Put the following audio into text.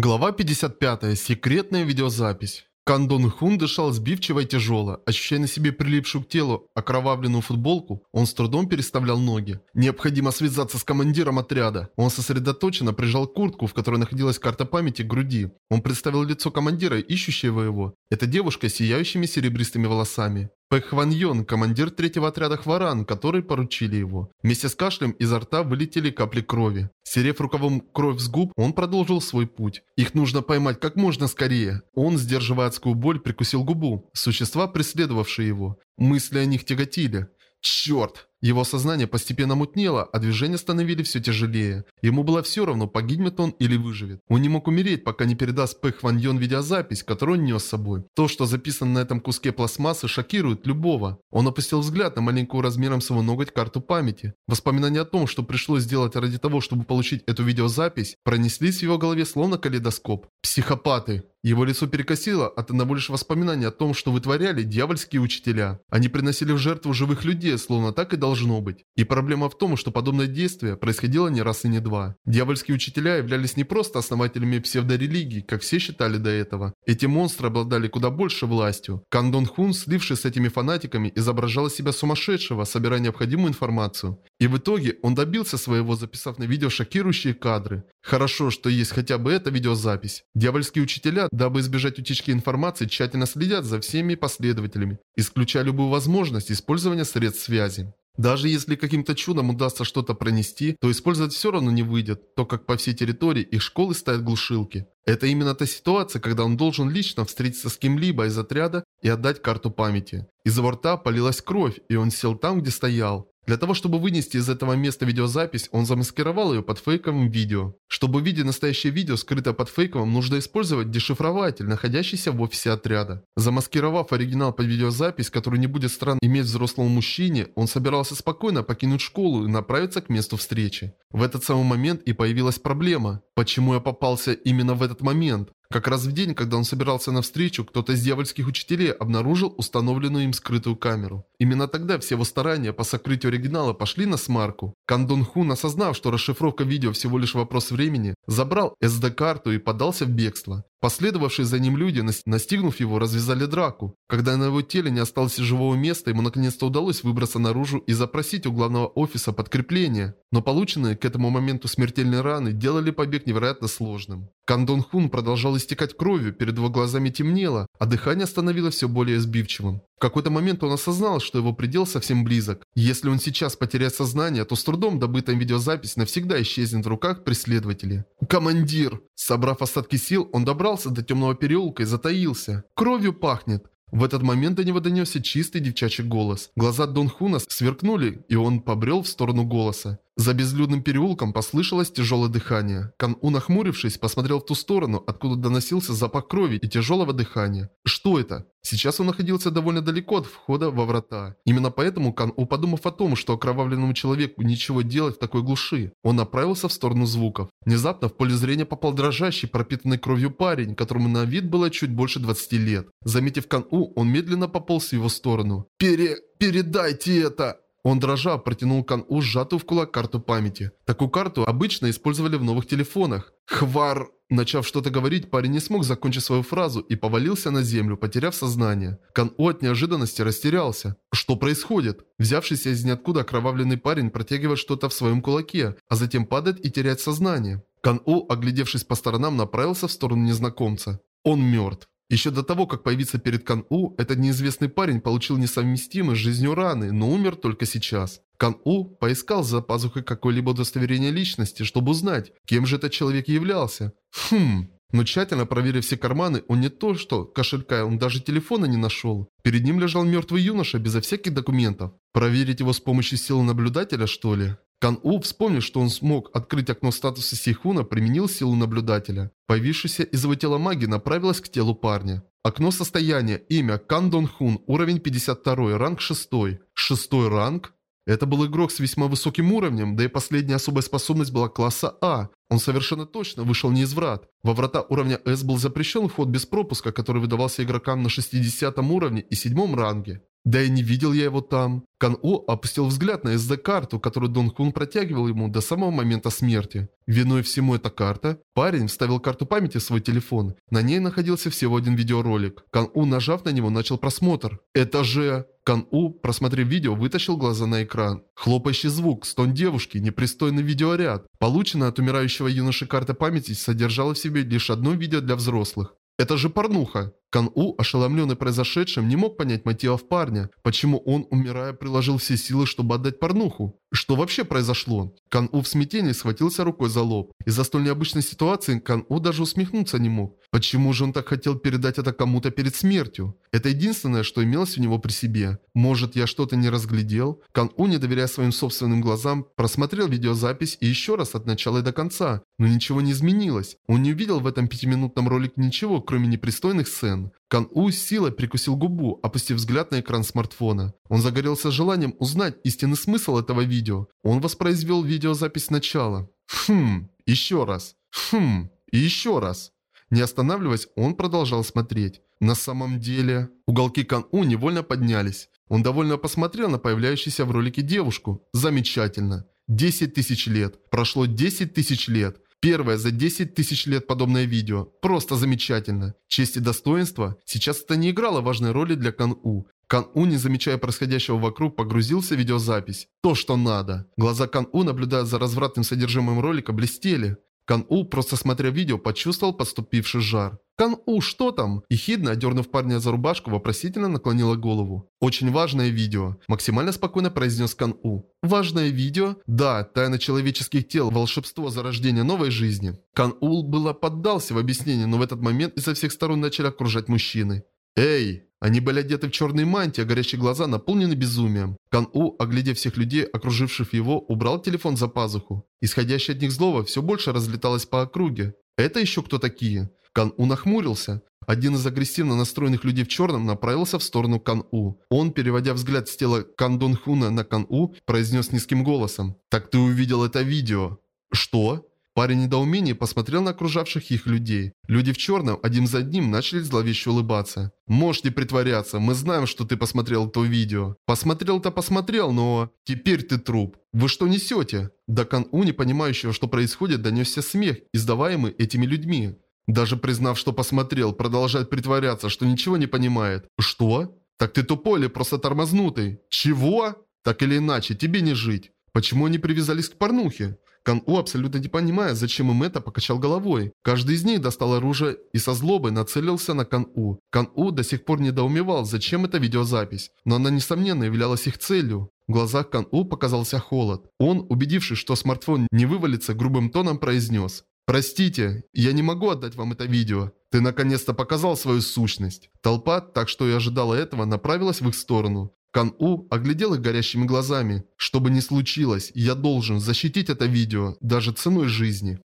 Глава 55. Секретная видеозапись. Кандон Хун дышал сбивчиво и тяжело. Ощущая на себе прилипшую к телу окровавленную футболку, он с трудом переставлял ноги. Необходимо связаться с командиром отряда. Он сосредоточенно прижал куртку, в которой находилась карта памяти, к груди. Он представил лицо командира, ищущего его. Это девушка с сияющими серебристыми волосами. Пэх Хван Йон, командир третьего отряда Хваран, который поручили его. Вместе с кашлем изо рта вылетели капли крови. Серев рукавом кровь с губ, он продолжил свой путь. Их нужно поймать как можно скорее. Он, сдерживая адскую боль, прикусил губу. Существа, преследовавшие его. Мысли о них тяготили. Черт! Его сознание постепенно мутнело, а движения становились все тяжелее. Ему было все равно, погибнет он или выживет. Он не мог умереть, пока не передаст Пэх Ван Йон видеозапись, которую он нес с собой. То, что записано на этом куске пластмассы, шокирует любого. Он опустил взгляд на маленькую размером своего ноготь карту памяти. Воспоминания о том, что пришлось сделать ради того, чтобы получить эту видеозапись, пронеслись в его голове словно калейдоскоп. Психопаты. Его лицо перекосило от одного лишь воспоминания о том, что вытворяли дьявольские учителя. Они приносили в жертву живых людей, словно так и должно быть. И проблема в том, что подобное действие происходило не раз и не два. Дьявольские учителя являлись не просто основателями псевдорелигии, как все считали до этого. Эти монстры обладали куда больше властью. Кандон Хун, слившись с этими фанатиками, изображал себя сумасшедшего, собирая необходимую информацию. И в итоге он добился своего, записав на видео шокирующие кадры. Хорошо, что есть хотя бы эта видеозапись. Дьявольские учителя, дабы избежать утечки информации, тщательно следят за всеми последователями, исключая любую возможность использования средств связи. Даже если каким-то чудом удастся что-то пронести, то использовать все равно не выйдет, то как по всей территории их школы ставят глушилки. Это именно та ситуация, когда он должен лично встретиться с кем-либо из отряда и отдать карту памяти. Из его рта полилась кровь, и он сел там, где стоял. Для того, чтобы вынести из этого места видеозапись, он замаскировал ее под фейковым видео. Чтобы увидеть настоящее видео, скрытое под фейковым, нужно использовать дешифрователь, находящийся в офисе отряда. Замаскировав оригинал под видеозапись, который не будет странно иметь взрослому мужчине, он собирался спокойно покинуть школу и направиться к месту встречи. В этот самый момент и появилась проблема. Почему я попался именно в этот момент? Как раз в день, когда он собирался на встречу, кто-то из дьявольских учителей обнаружил установленную им скрытую камеру. Именно тогда все его старания по сокрытию оригинала пошли на смарку. Кандон Хун, осознав, что расшифровка видео всего лишь вопрос времени, забрал SD-карту и подался в бегство. Последовавшие за ним люди, настигнув его, развязали драку. Когда на его теле не осталось живого места, ему наконец-то удалось выбраться наружу и запросить у главного офиса подкрепление. Но полученные к этому моменту смертельные раны делали побег невероятно сложным. Кандон Хун продолжал истекать кровью, перед его глазами темнело, а дыхание становилось все более сбивчивым. В какой-то момент он осознал, что его предел совсем близок. Если он сейчас потеряет сознание, то с трудом добытая видеозапись навсегда исчезнет в руках преследователей. «Командир!» Собрав остатки сил, он добрался до темного переулка и затаился. «Кровью пахнет!» В этот момент до него донесся чистый девчачий голос. Глаза Дон Хуна сверкнули, и он побрел в сторону голоса. За безлюдным переулком послышалось тяжелое дыхание. Кан-У, нахмурившись, посмотрел в ту сторону, откуда доносился запах крови и тяжелого дыхания. Что это? Сейчас он находился довольно далеко от входа во врата. Именно поэтому Кан-У, подумав о том, что окровавленному человеку ничего делать в такой глуши, он направился в сторону звуков. Внезапно в поле зрения попал дрожащий, пропитанный кровью парень, которому на вид было чуть больше 20 лет. Заметив Кан-У, он медленно пополз в его сторону. «Пере... передайте это!» Он дрожа протянул Кан-У сжатую в кулак карту памяти. Такую карту обычно использовали в новых телефонах. Хвар... Начав что-то говорить, парень не смог закончить свою фразу и повалился на землю, потеряв сознание. Кан-У от неожиданности растерялся. Что происходит? Взявшийся из ниоткуда окровавленный парень протягивает что-то в своем кулаке, а затем падает и теряет сознание. Кан-У, оглядевшись по сторонам, направился в сторону незнакомца. Он мертв. Еще до того, как появиться перед Кан-У, этот неизвестный парень получил несовместимые с жизнью раны, но умер только сейчас. Кан-У поискал за пазухой какое-либо удостоверение личности, чтобы узнать, кем же этот человек являлся. Хм... Но тщательно проверив все карманы, он не то что кошелька, он даже телефона не нашел. Перед ним лежал мертвый юноша безо всяких документов. Проверить его с помощью силы наблюдателя, что ли? Кан-У, вспомнив, что он смог открыть окно статуса Сейхуна, применил силу наблюдателя. Появившаяся из его тела магия направилась к телу парня. Окно состояния, имя Кан Дон Хун, уровень 52, ранг 6. Шестой ранг? Это был игрок с весьма высоким уровнем, да и последняя особая способность была класса А. Он совершенно точно вышел не из врат. Во врата уровня S был запрещен вход без пропуска, который выдавался игрокам на 60 уровне и 7 ранге. Да и не видел я его там. Кан-У опустил взгляд на SD-карту, которую Дон Хун протягивал ему до самого момента смерти. Виной всему эта карта. Парень вставил карту памяти в свой телефон. На ней находился всего один видеоролик. Кан-У, нажав на него, начал просмотр. Это же... Кан-У, просмотрев видео, вытащил глаза на экран. Хлопающий звук, стон девушки, непристойный видеоряд. Полученная от умирающего юноши карта памяти содержала в себе лишь одно видео для взрослых. Это же порнуха. Кан-У, ошеломленный произошедшим, не мог понять мотивов парня, почему он, умирая, приложил все силы, чтобы отдать порнуху. Что вообще произошло? Кан-У в смятении схватился рукой за лоб. Из-за столь необычной ситуации Кан-У даже усмехнуться не мог. Почему же он так хотел передать это кому-то перед смертью? Это единственное, что имелось у него при себе. Может, я что-то не разглядел? Кан-У, не доверяя своим собственным глазам, просмотрел видеозапись и еще раз от начала и до конца. Но ничего не изменилось. Он не увидел в этом пятиминутном ролике ничего, кроме непристойных сцен. Кан-У с силой прикусил губу, опустив взгляд на экран смартфона. Он загорелся желанием узнать истинный смысл этого видео. Он воспроизвел видеозапись сначала. Хм, еще раз. Хм, и еще раз. Не останавливаясь, он продолжал смотреть. На самом деле... Уголки Кан-У невольно поднялись. Он довольно посмотрел на появляющуюся в ролике девушку. Замечательно. 10 тысяч лет. Прошло 10 тысяч лет. Первое за 10 тысяч лет подобное видео. Просто замечательно. Честь и достоинство. Сейчас это не играло важной роли для Кан-У. Кан-У, не замечая происходящего вокруг, погрузился в видеозапись. То, что надо. Глаза Кан-У, наблюдая за развратным содержимым ролика, блестели. Кан-У, просто смотря видео, почувствовал подступивший жар. «Кан-У, что там?» Ехидно, одернув парня за рубашку, вопросительно наклонила голову. «Очень важное видео», – максимально спокойно произнес Кан-У. «Важное видео?» «Да, тайна человеческих тел, волшебство зарождения новой жизни». Кан-У было поддался в объяснение, но в этот момент изо всех сторон начали окружать мужчины. «Эй!» Они были одеты в черные мантии, а горящие глаза наполнены безумием. Кан-У, оглядев всех людей, окруживших его, убрал телефон за пазуху. Исходящее от них злово все больше разлеталось по округе. «Это еще кто такие?» Кан-У нахмурился. Один из агрессивно настроенных людей в черном направился в сторону Кан-У. Он, переводя взгляд с тела Кан Дон Хуна на Кан-У, произнес низким голосом. «Так ты увидел это видео?» «Что?» Парень недоумении посмотрел на окружавших их людей. Люди в черном один за одним начали зловеще улыбаться. «Можете притворяться, мы знаем, что ты посмотрел это видео». «Посмотрел-то посмотрел, но...» «Теперь ты труп». «Вы что несете?» До Кан-У, не понимающего, что происходит, донесся смех, издаваемый этими людьми. Даже признав, что посмотрел, продолжает притворяться, что ничего не понимает. «Что? Так ты тупой или просто тормознутый?» «Чего?» «Так или иначе, тебе не жить». Почему они привязались к порнухе? Кан-У, абсолютно не понимая, зачем им это, покачал головой. Каждый из них достал оружие и со злобой нацелился на Кан-У. Кан-У до сих пор недоумевал, зачем эта видеозапись, но она, несомненно, являлась их целью. В глазах Кан-У показался холод. Он, убедившись, что смартфон не вывалится, грубым тоном произнес. «Простите, я не могу отдать вам это видео. Ты наконец-то показал свою сущность». Толпа, так что и ожидала этого, направилась в их сторону. Кан-У оглядел их горящими глазами. «Что бы ни случилось, я должен защитить это видео, даже ценой жизни».